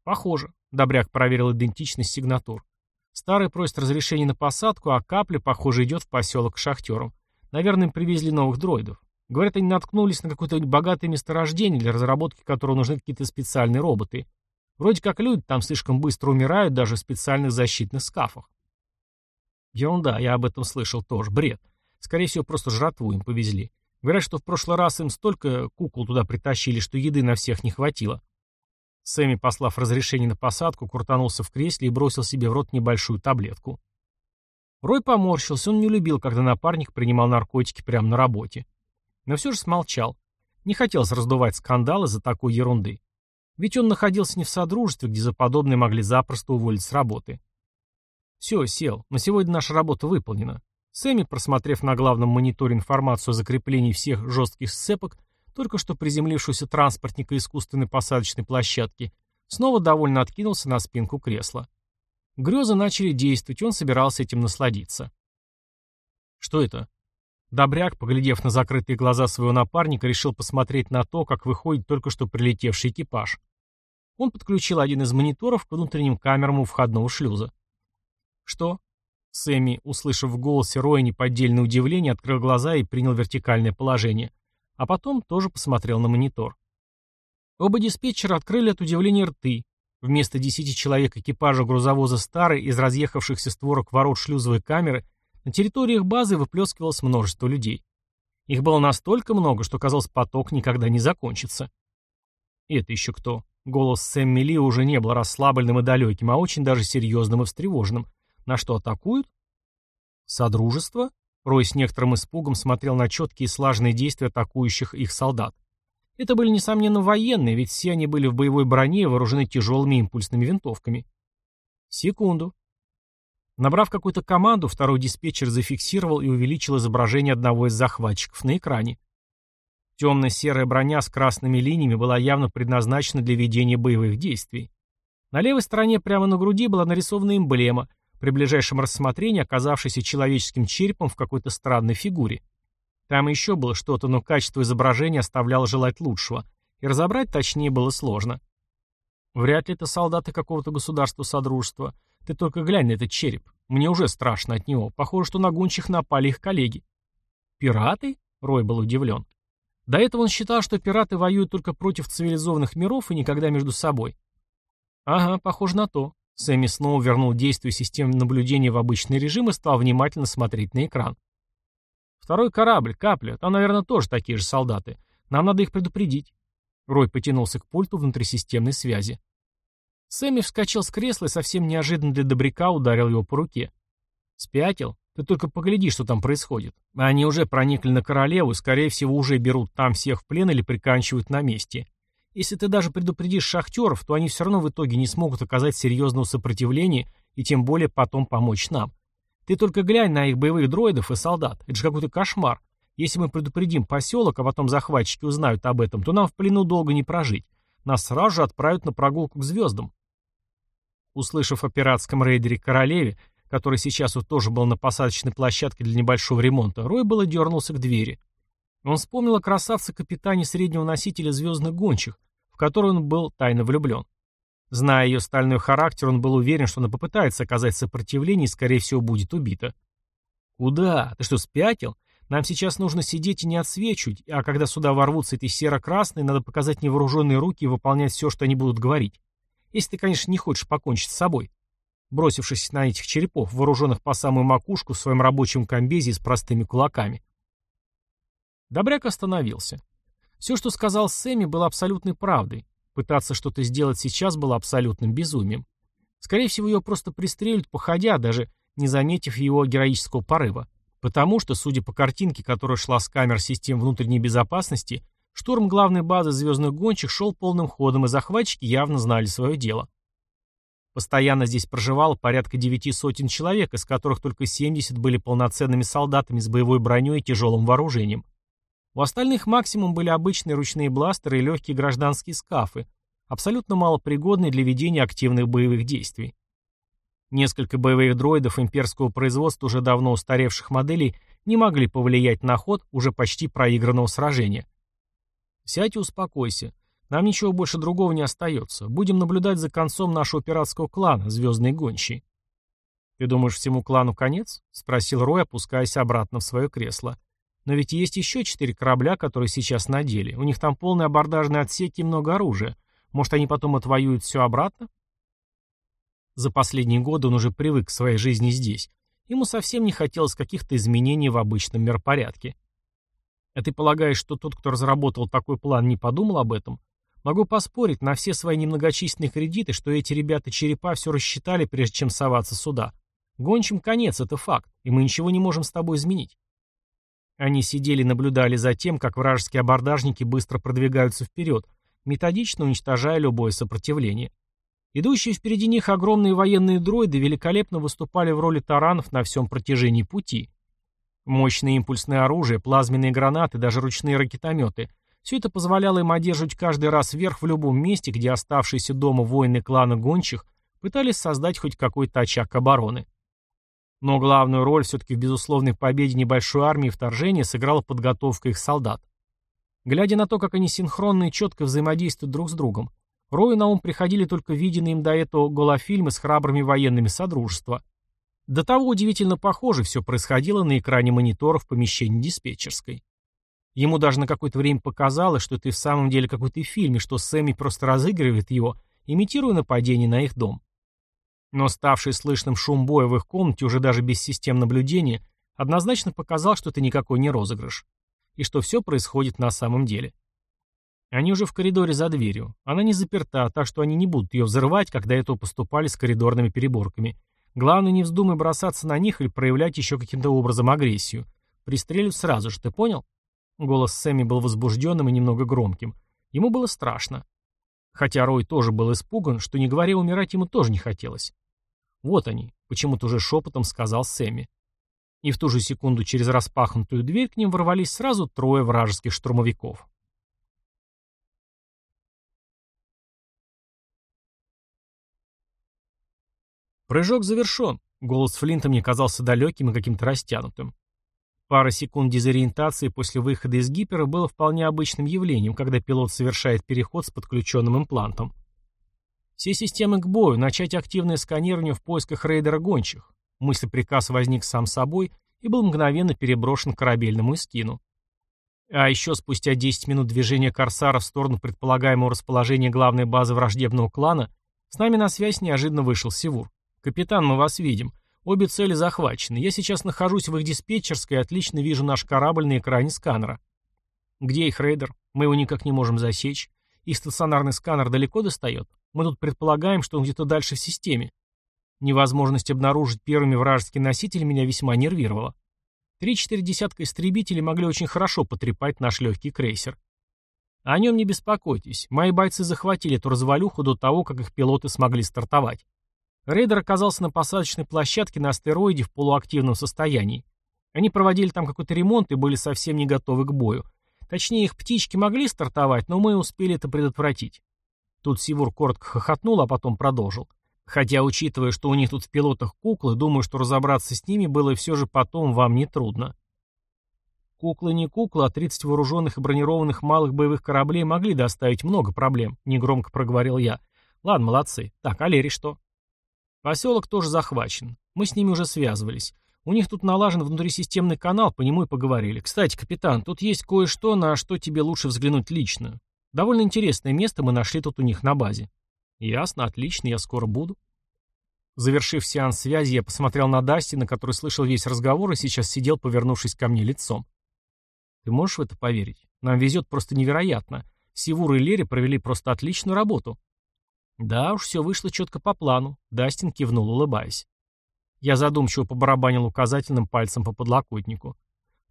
Похоже. Добряк проверил идентичность сигнатур. Старый просит разрешения на посадку, а капля, похоже, идет в поселок к шахтерам. Наверное, им привезли новых дроидов. Говорят, они наткнулись на какое-то богатое месторождение, для разработки которого нужны какие-то специальные роботы. Вроде как люди там слишком быстро умирают даже в специальных защитных скафах. Ерунда, я об этом слышал тоже. Бред. Скорее всего, просто жратву им повезли. Говорят, что в прошлый раз им столько кукол туда притащили, что еды на всех не хватило. Сэмми, послав разрешение на посадку, крутанулся в кресле и бросил себе в рот небольшую таблетку. Рой поморщился, он не любил, когда напарник принимал наркотики прямо на работе. Но все же смолчал. Не хотелось раздувать скандал из-за такой ерунды. Ведь он находился не в содружестве, где за подобное могли запросто уволить с работы. Все, сел. На сегодня наша работа выполнена. Сэмми, просмотрев на главном мониторе информацию о закреплении всех жестких сцепок, только что приземлившегося транспортника искусственной посадочной площадки, снова довольно откинулся на спинку кресла. Грезы начали действовать, он собирался этим насладиться. Что это? Добряк, поглядев на закрытые глаза своего напарника, решил посмотреть на то, как выходит только что прилетевший экипаж. Он подключил один из мониторов к внутренним камерам у входного шлюза. «Что?» Сэмми, услышав в голосе Роя неподдельное удивление, открыл глаза и принял вертикальное положение. А потом тоже посмотрел на монитор. Оба диспетчера открыли от удивления рты. Вместо десяти человек экипажа грузовоза «Старый» из разъехавшихся створок ворот шлюзовой камеры на территории их базы выплескивалось множество людей. Их было настолько много, что, казалось, поток никогда не закончится. Это еще кто? Голос Сэмми Ли уже не был расслабленным и далеким, а очень даже серьезным и встревоженным. На что атакуют? Содружество? Рой с некоторым испугом смотрел на четкие и слаженные действия атакующих их солдат. Это были, несомненно, военные, ведь все они были в боевой броне и вооружены тяжелыми импульсными винтовками. Секунду. Набрав какую-то команду, второй диспетчер зафиксировал и увеличил изображение одного из захватчиков на экране. Темно-серая броня с красными линиями была явно предназначена для ведения боевых действий. На левой стороне прямо на груди была нарисована эмблема, при ближайшем рассмотрении оказавшийся человеческим черепом в какой-то странной фигуре. Там еще было что-то, но качество изображения оставляло желать лучшего, и разобрать точнее было сложно. Вряд ли это солдаты какого-то государства Содружества. Ты только глянь на этот череп. Мне уже страшно от него. Похоже, что на гончих напали их коллеги. Пираты? Рой был удивлен. До этого он считал, что пираты воюют только против цивилизованных миров и никогда между собой. Ага, похоже на то. Сэмми снова вернул действие системы наблюдения в обычный режим и стал внимательно смотреть на экран. «Второй корабль, капля. Там, наверное, тоже такие же солдаты. Нам надо их предупредить». Рой потянулся к пульту внутрисистемной связи. Сэмми вскочил с кресла и совсем неожиданно для добряка ударил его по руке. «Спятил? Ты только погляди, что там происходит. Они уже проникли на королеву и, скорее всего, уже берут там всех в плен или приканчивают на месте. Если ты даже предупредишь шахтеров, то они все равно в итоге не смогут оказать серьезного сопротивления и тем более потом помочь нам. Ты только глянь на их боевых дроидов и солдат. Это же какой-то кошмар. Если мы предупредим поселок, а потом захватчики узнают об этом, то нам в плену долго не прожить. Нас сразу же отправят на прогулку к звездам. Услышав о пиратском рейдере Королеве, который сейчас вот тоже был на посадочной площадке для небольшого ремонта, Рой было дернулся к двери. Он вспомнил о красавце-капитане среднего носителя звездных гончих, в который он был тайно влюблен. Зная ее стальной характер, он был уверен, что она попытается оказать сопротивление и, скорее всего, будет убита. «Куда? Ты что, спятил? Нам сейчас нужно сидеть и не отсвечивать, а когда сюда ворвутся эти серо-красные, надо показать невооруженные руки и выполнять все, что они будут говорить. Если ты, конечно, не хочешь покончить с собой бросившись на этих черепов, вооруженных по самую макушку в своем рабочем комбезе с простыми кулаками. Добряк остановился. Все, что сказал Сэмми, было абсолютной правдой. Пытаться что-то сделать сейчас было абсолютным безумием. Скорее всего, ее просто пристрелят, походя, даже не заметив его героического порыва. Потому что, судя по картинке, которая шла с камер систем внутренней безопасности, штурм главной базы звездных гончих шел полным ходом, и захватчики явно знали свое дело. Постоянно здесь проживало порядка девяти сотен человек, из которых только 70 были полноценными солдатами с боевой броней и тяжелым вооружением. У остальных максимум были обычные ручные бластеры и легкие гражданские скафы, абсолютно малопригодные для ведения активных боевых действий. Несколько боевых дроидов имперского производства уже давно устаревших моделей не могли повлиять на ход уже почти проигранного сражения. «Сядь и успокойся. Нам ничего больше другого не остается. Будем наблюдать за концом нашего пиратского клана, Звездные Гончие. «Ты думаешь, всему клану конец?» — спросил Рой, опускаясь обратно в свое кресло. «Но ведь есть еще четыре корабля, которые сейчас на деле. У них там полный абордажный отсек и много оружия. Может, они потом отвоюют все обратно?» За последние годы он уже привык к своей жизни здесь. Ему совсем не хотелось каких-то изменений в обычном миропорядке. «А ты полагаешь, что тот, кто разработал такой план, не подумал об этом?» Могу поспорить на все свои немногочисленные кредиты, что эти ребята-черепа все рассчитали, прежде чем соваться сюда. Гончим конец, это факт, и мы ничего не можем с тобой изменить. Они сидели и наблюдали за тем, как вражеские абордажники быстро продвигаются вперед, методично уничтожая любое сопротивление. Идущие впереди них огромные военные дроиды великолепно выступали в роли таранов на всем протяжении пути. Мощное импульсное оружие, плазменные гранаты, даже ручные ракетометы – все это позволяло им одерживать каждый раз вверх в любом месте, где оставшиеся дома воины клана гончих пытались создать хоть какой-то очаг обороны. Но главную роль все-таки в безусловной победе небольшой армии вторжения сыграла подготовка их солдат. Глядя на то, как они синхронно и четко взаимодействуют друг с другом, Рою на ум приходили только виденные им до этого голофильмы с храбрыми военными Содружества. До того удивительно похоже все происходило на экране монитора в помещении диспетчерской. Ему даже на какое-то время показалось, что это и в самом деле какой-то фильм, и что Сэмми просто разыгрывает его, имитируя нападение на их дом. Но ставший слышным шум боя в их комнате уже даже без систем наблюдения однозначно показал, что это никакой не розыгрыш. И что все происходит на самом деле. Они уже в коридоре за дверью. Она не заперта, так что они не будут ее взрывать, когда этого поступали с коридорными переборками. Главное, не вздумай бросаться на них или проявлять еще каким-то образом агрессию. Пристрелят сразу же, ты понял? Голос Сэмми был возбужденным и немного громким. Ему было страшно. Хотя Рой тоже был испуган, что не говоря умирать ему тоже не хотелось. «Вот они», — почему-то уже шепотом сказал Сэмми. И в ту же секунду через распахнутую дверь к ним ворвались сразу трое вражеских штурмовиков. Прыжок завершен. Голос Флинта мне казался далеким и каким-то растянутым. Пара секунд дезориентации после выхода из гипера было вполне обычным явлением, когда пилот совершает переход с подключенным имплантом. Все системы к бою, начать активное сканирование в поисках рейдера гончих. Мысль приказ возник сам собой и был мгновенно переброшен к корабельному эскину. А еще спустя 10 минут движения Корсара в сторону предполагаемого расположения главной базы враждебного клана, с нами на связь неожиданно вышел Севур. «Капитан, мы вас видим. Обе цели захвачены. Я сейчас нахожусь в их диспетчерской и отлично вижу наш корабль на экране сканера. Где их рейдер? Мы его никак не можем засечь. Их стационарный сканер далеко достает. Мы тут предполагаем, что он где-то дальше в системе. Невозможность обнаружить первыми вражеские носители меня весьма нервировала. Три-четыре десятка истребителей могли очень хорошо потрепать наш легкий крейсер. О нем не беспокойтесь. Мои бойцы захватили эту развалюху до того, как их пилоты смогли стартовать. Рейдер оказался на посадочной площадке на астероиде в полуактивном состоянии. Они проводили там какой-то ремонт и были совсем не готовы к бою. Точнее, их птички могли стартовать, но мы успели это предотвратить. Тут Сивур коротко хохотнул, а потом продолжил. Хотя, учитывая, что у них тут в пилотах куклы, думаю, что разобраться с ними было все же потом вам не трудно. Куклы не куклы, а 30 вооруженных и бронированных малых боевых кораблей могли доставить много проблем, негромко проговорил я. Ладно, молодцы. Так, а Лере что? Поселок тоже захвачен. Мы с ними уже связывались. У них тут налажен внутрисистемный канал, по нему и поговорили. Кстати, капитан, тут есть кое-что, на что тебе лучше взглянуть лично. Довольно интересное место мы нашли тут у них на базе. Ясно, отлично, я скоро буду. Завершив сеанс связи, я посмотрел на Дастина, который слышал весь разговор и сейчас сидел, повернувшись ко мне лицом. Ты можешь в это поверить? Нам везет просто невероятно. Сивур и Лери провели просто отличную работу. Да уж, все вышло четко по плану. Дастин кивнул, улыбаясь. Я задумчиво побарабанил указательным пальцем по подлокотнику.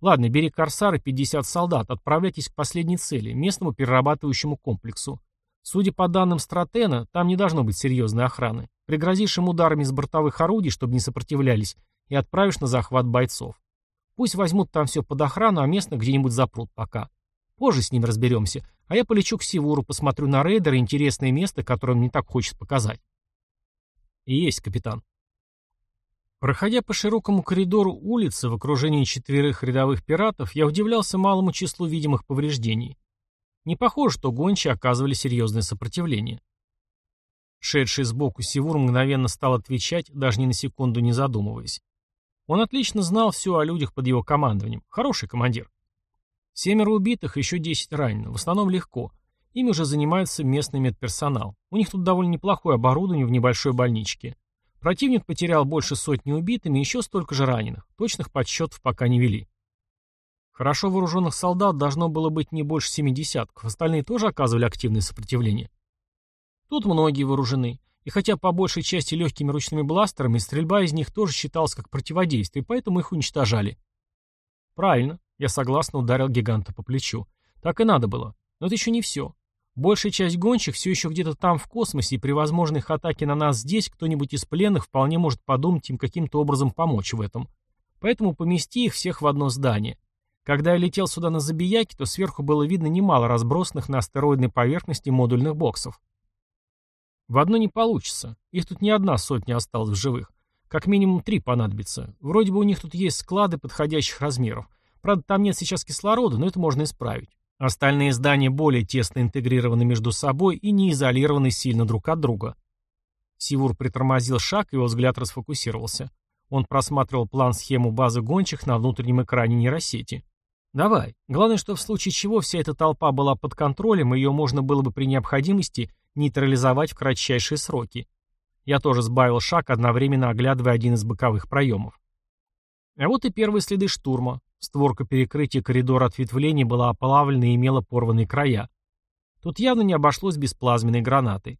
Ладно, бери корсары, 50 солдат, отправляйтесь к последней цели, местному перерабатывающему комплексу. Судя по данным Стратена, там не должно быть серьезной охраны. Пригрозишь им ударами с бортовых орудий, чтобы не сопротивлялись, и отправишь на захват бойцов. Пусть возьмут там все под охрану, а местных где-нибудь запрут пока. Позже с ними разберемся. А я полечу к Сивуру, посмотрю на рейдера, интересное место, которое он мне так хочет показать. Есть, капитан. Проходя по широкому коридору улицы в окружении четверых рядовых пиратов, я удивлялся малому числу видимых повреждений. Не похоже, что гончие оказывали серьезное сопротивление. Шедший сбоку Сивур мгновенно стал отвечать, даже ни на секунду не задумываясь. Он отлично знал все о людях под его командованием. Хороший командир. Семеро убитых, еще десять раненых. В основном легко. Ими уже занимается местный медперсонал. У них тут довольно неплохое оборудование в небольшой больничке. Противник потерял больше сотни убитыми и еще столько же раненых. Точных подсчетов пока не вели. Хорошо вооруженных солдат должно было быть не больше семи десятков. Остальные тоже оказывали активное сопротивление. Тут многие вооружены. И хотя по большей части легкими ручными бластерами, стрельба из них тоже считалась как противодействие, поэтому их уничтожали. Правильно, я согласно ударил гиганта по плечу. Так и надо было. Но это еще не все. Большая часть гонщик все еще где-то там в космосе, и при возможной их атаке на нас здесь кто-нибудь из пленных вполне может подумать им каким-то образом помочь в этом. Поэтому помести их всех в одно здание. Когда я летел сюда на забияке, то сверху было видно немало разбросанных на астероидной поверхности модульных боксов. В одно не получится. Их тут не одна сотня осталась в живых. Как минимум три понадобится. Вроде бы у них тут есть склады подходящих размеров. Правда, там нет сейчас кислорода, но это можно исправить. Остальные здания более тесно интегрированы между собой и не изолированы сильно друг от друга. Сивур притормозил шаг, и его взгляд расфокусировался. Он просматривал план-схему базы гончих на внутреннем экране нейросети. «Давай. Главное, что в случае чего вся эта толпа была под контролем, и ее можно было бы при необходимости нейтрализовать в кратчайшие сроки. Я тоже сбавил шаг, одновременно оглядывая один из боковых проемов. А вот и первые следы штурма. Створка перекрытия коридора ответвления была оплавлена и имела порванные края. Тут явно не обошлось без плазменной гранаты.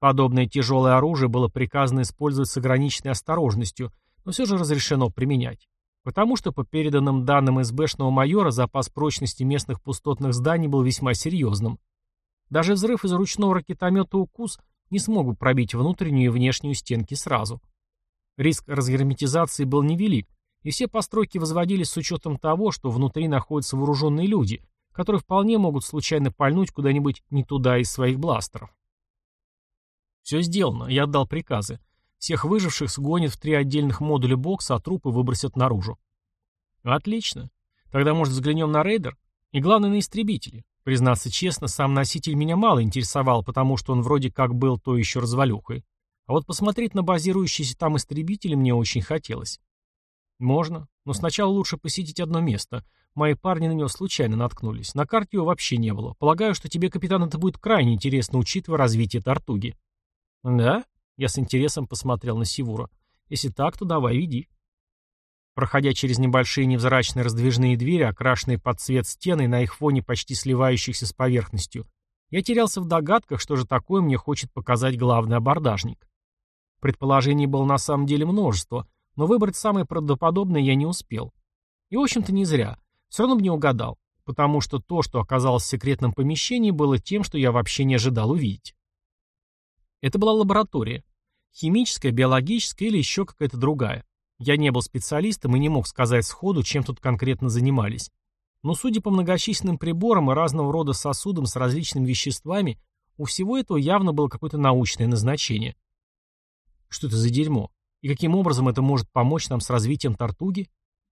Подобное тяжелое оружие было приказано использовать с ограниченной осторожностью, но все же разрешено применять. Потому что, по переданным данным СБшного майора, запас прочности местных пустотных зданий был весьма серьезным. Даже взрыв из ручного ракетомета «Укус» не смог бы пробить внутреннюю и внешнюю стенки сразу. Риск разгерметизации был невелик, и все постройки возводились с учетом того, что внутри находятся вооруженные люди, которые вполне могут случайно пальнуть куда-нибудь не туда из своих бластеров. Все сделано, я отдал приказы. Всех выживших сгонят в три отдельных модуля бокса, а трупы выбросят наружу. Отлично. Тогда, может, взглянем на рейдер? И главное, на истребители. Признаться честно, сам носитель меня мало интересовал, потому что он вроде как был то еще развалюхой. А вот посмотреть на базирующиеся там истребители мне очень хотелось. Можно, но сначала лучше посетить одно место. Мои парни на него случайно наткнулись. На карте его вообще не было. Полагаю, что тебе, капитан, это будет крайне интересно, учитывая развитие Тартуги. Да? Я с интересом посмотрел на Сивура. Если так, то давай, веди. Проходя через небольшие невзрачные раздвижные двери, окрашенные под цвет стены на их фоне почти сливающихся с поверхностью, я терялся в догадках, что же такое мне хочет показать главный абордажник. Предположений было на самом деле множество, но выбрать самое правдоподобное я не успел. И, в общем-то, не зря. Все равно бы не угадал, потому что то, что оказалось в секретном помещении, было тем, что я вообще не ожидал увидеть. Это была лаборатория. Химическая, биологическая или еще какая-то другая. Я не был специалистом и не мог сказать сходу, чем тут конкретно занимались. Но судя по многочисленным приборам и разного рода сосудам с различными веществами, у всего этого явно было какое-то научное назначение. Что это за дерьмо? И каким образом это может помочь нам с развитием тортуги?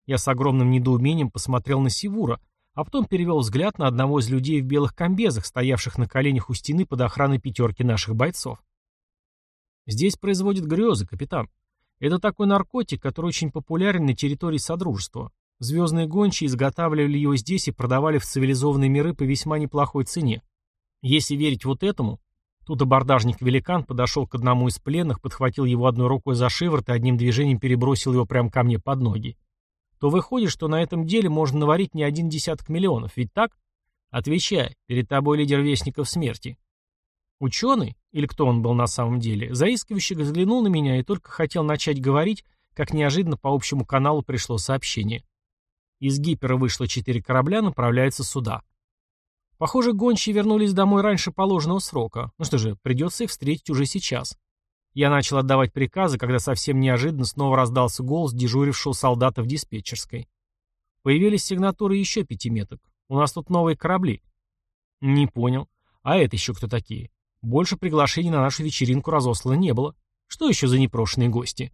Я с огромным недоумением посмотрел на Сивура, а потом перевел взгляд на одного из людей в белых комбезах, стоявших на коленях у стены под охраной пятерки наших бойцов. Здесь производят грезы, капитан. Это такой наркотик, который очень популярен на территории Содружества. Звездные гончие изготавливали его здесь и продавали в цивилизованные миры по весьма неплохой цене. Если верить вот этому, тут абордажник-великан подошел к одному из пленных, подхватил его одной рукой за шиворот и одним движением перебросил его прямо ко мне под ноги. То выходит, что на этом деле можно наварить не один десяток миллионов, ведь так? Отвечай, перед тобой лидер Вестников Смерти. Ученый, или кто он был на самом деле, заискивающе взглянул на меня и только хотел начать говорить, как неожиданно по общему каналу пришло сообщение. Из гипера вышло четыре корабля, направляются сюда. Похоже, гончие вернулись домой раньше положенного срока. Ну что же, придется их встретить уже сейчас. Я начал отдавать приказы, когда совсем неожиданно снова раздался голос дежурившего солдата в диспетчерской. Появились сигнатуры еще пяти меток. У нас тут новые корабли. Не понял. А это еще кто такие? Больше приглашений на нашу вечеринку разослано не было. Что еще за непрошенные гости?